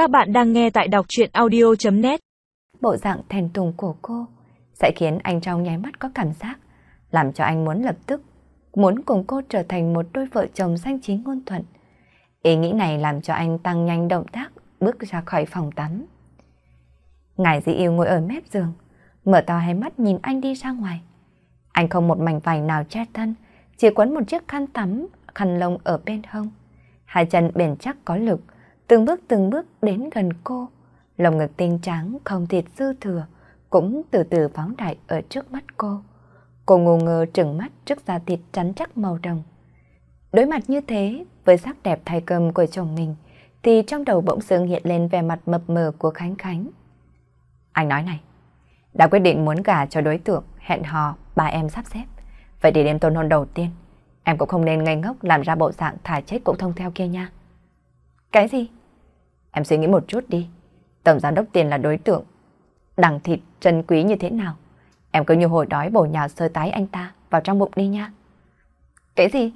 Các bạn đang nghe tại đọc chuyện audio.net Bộ dạng thèn tùng của cô sẽ khiến anh trong nháy mắt có cảm giác, làm cho anh muốn lập tức, muốn cùng cô trở thành một đôi vợ chồng danh chính ngôn thuận. Ý nghĩ này làm cho anh tăng nhanh động tác, bước ra khỏi phòng tắm. Ngài dị yêu ngồi ở mép giường, mở to hai mắt nhìn anh đi ra ngoài. Anh không một mảnh vải nào che thân, chỉ quấn một chiếc khăn tắm, khăn lông ở bên hông. Hai chân bền chắc có lực từng bước từng bước đến gần cô. Lồng ngực tinh trắng không thịt dư thừa, cũng từ từ phóng đại ở trước mắt cô. Cô ngu ngơ trừng mắt trước da thịt trắng chắc màu đồng. Đối mặt như thế, với sắc đẹp thay cơm của chồng mình, thì trong đầu bỗng dưng hiện lên vẻ mặt mập mờ của Khánh Khánh. Anh nói này, đã quyết định muốn gả cho đối tượng, hẹn hò, ba em sắp xếp. Vậy thì đêm tôn hôn đầu tiên, em cũng không nên ngây ngốc làm ra bộ dạng thả chết cũng thông theo kia nha. Cái gì? Em suy nghĩ một chút đi. Tổng giám đốc tiền là đối tượng. Đằng thịt trân quý như thế nào? Em cứ như hồi đói bổ nhào sơ tái anh ta vào trong bụng đi nha. Cái gì?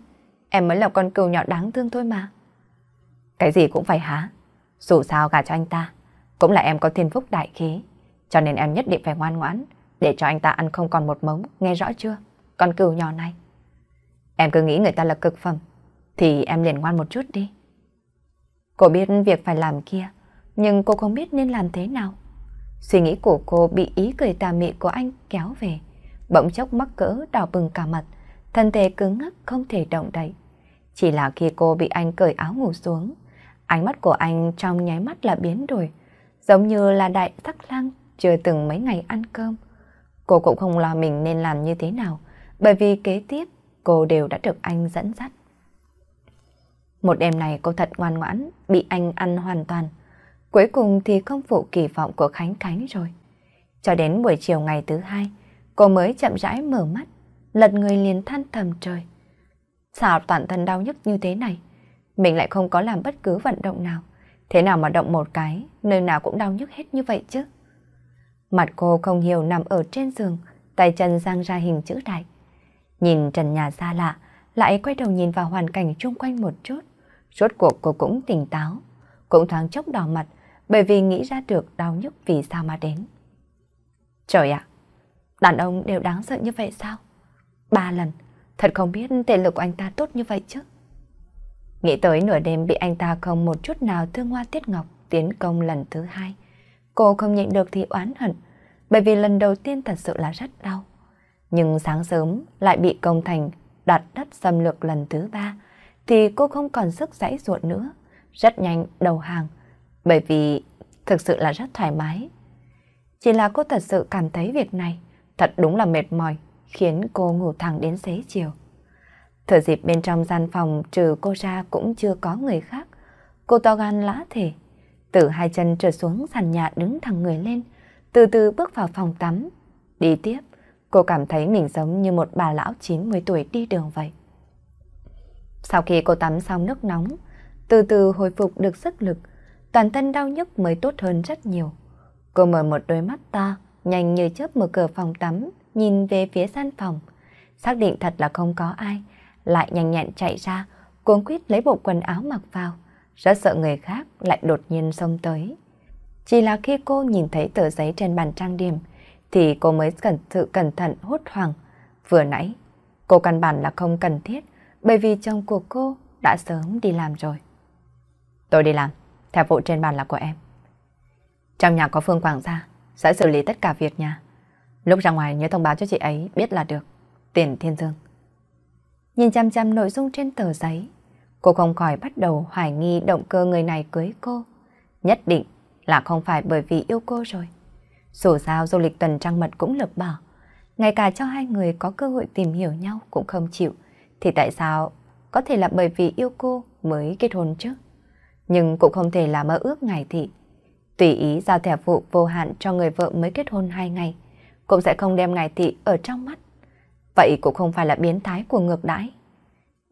Em mới là con cừu nhỏ đáng thương thôi mà. Cái gì cũng phải hả? Dù sao gả cho anh ta, cũng là em có thiên phúc đại khí. Cho nên em nhất định phải ngoan ngoãn, để cho anh ta ăn không còn một mống, nghe rõ chưa? Con cừu nhỏ này. Em cứ nghĩ người ta là cực phẩm, thì em liền ngoan một chút đi. Cô biết việc phải làm kia, nhưng cô không biết nên làm thế nào. Suy nghĩ của cô bị ý cười tà mị của anh kéo về, bỗng chốc mắc cỡ đỏ bừng cả mặt, thân thể cứng ngắc không thể động đậy. Chỉ là khi cô bị anh cởi áo ngủ xuống, ánh mắt của anh trong nháy mắt là biến đổi, giống như là đại sắc lang chưa từng mấy ngày ăn cơm. Cô cũng không lo mình nên làm như thế nào, bởi vì kế tiếp cô đều đã được anh dẫn dắt. Một đêm này cô thật ngoan ngoãn, bị anh ăn hoàn toàn. Cuối cùng thì không phụ kỳ vọng của Khánh Khánh rồi. Cho đến buổi chiều ngày thứ hai, cô mới chậm rãi mở mắt, lật người liền than thầm trời. Sao toàn thân đau nhức như thế này? Mình lại không có làm bất cứ vận động nào. Thế nào mà động một cái, nơi nào cũng đau nhức hết như vậy chứ? Mặt cô không hiểu nằm ở trên giường, tay chân giang ra hình chữ đại. Nhìn trần nhà xa lạ, lại quay đầu nhìn vào hoàn cảnh chung quanh một chút. Rốt cuộc cô cũng tỉnh táo, cũng thoáng chốc đỏ mặt bởi vì nghĩ ra được đau nhức vì sao mà đến. Trời ạ, đàn ông đều đáng sợ như vậy sao? Ba lần, thật không biết thể lực của anh ta tốt như vậy chứ. Nghĩ tới nửa đêm bị anh ta không một chút nào thương hoa tiết ngọc tiến công lần thứ hai. Cô không nhịn được thì oán hận, bởi vì lần đầu tiên thật sự là rất đau. Nhưng sáng sớm lại bị công thành đoạt đất xâm lược lần thứ ba, thì cô không còn sức giãy ruột nữa, rất nhanh đầu hàng, bởi vì thực sự là rất thoải mái. Chỉ là cô thật sự cảm thấy việc này thật đúng là mệt mỏi, khiến cô ngủ thẳng đến xế chiều. Thời dịp bên trong gian phòng trừ cô ra cũng chưa có người khác. Cô to gan lã thể, từ hai chân trở xuống sàn nhà đứng thẳng người lên, từ từ bước vào phòng tắm. Đi tiếp, cô cảm thấy mình giống như một bà lão 90 tuổi đi đường vậy. Sau khi cô tắm xong nước nóng, từ từ hồi phục được sức lực, toàn thân đau nhức mới tốt hơn rất nhiều. Cô mở một đôi mắt to, nhanh như chớp mở cửa phòng tắm, nhìn về phía gian phòng. Xác định thật là không có ai, lại nhanh nhẹn chạy ra, cuống quýt lấy bộ quần áo mặc vào. Rất sợ người khác lại đột nhiên xông tới. Chỉ là khi cô nhìn thấy tờ giấy trên bàn trang điểm, thì cô mới cẩn sự cẩn thận hốt hoảng. Vừa nãy, cô căn bản là không cần thiết, bởi vì chồng của cô đã sớm đi làm rồi. Tôi đi làm, theo vụ trên bàn là của em. Trong nhà có Phương Quảng gia, sẽ xử lý tất cả việc nhà. Lúc ra ngoài nhớ thông báo cho chị ấy biết là được. Tiền Thiên Dương. Nhìn chăm chăm nội dung trên tờ giấy, cô không khỏi bắt đầu hoài nghi động cơ người này cưới cô. Nhất định là không phải bởi vì yêu cô rồi. Dù sao du lịch tuần trăng mật cũng lược bỏ. Ngay cả cho hai người có cơ hội tìm hiểu nhau cũng không chịu. Thì tại sao có thể là bởi vì yêu cô mới kết hôn chứ? Nhưng cũng không thể là mơ ước ngày thị. Tùy ý giao thẻ phụ vô hạn cho người vợ mới kết hôn hai ngày, cũng sẽ không đem ngài thị ở trong mắt. Vậy cũng không phải là biến thái của ngược đãi.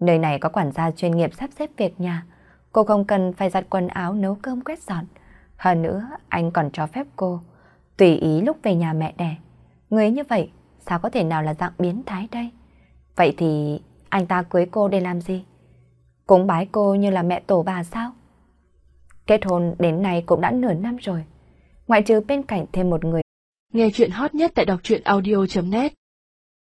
Nơi này có quản gia chuyên nghiệp sắp xếp việc nhà, cô không cần phải giặt quần áo nấu cơm quét dọn. Hơn nữa, anh còn cho phép cô tùy ý lúc về nhà mẹ đẻ. Người như vậy, sao có thể nào là dạng biến thái đây? Vậy thì anh ta cưới cô để làm gì? Cúng bái cô như là mẹ tổ bà sao? Kết hôn đến nay cũng đã nửa năm rồi. Ngoại trừ bên cạnh thêm một người. Nghe chuyện hot nhất tại đọc truyện audio.net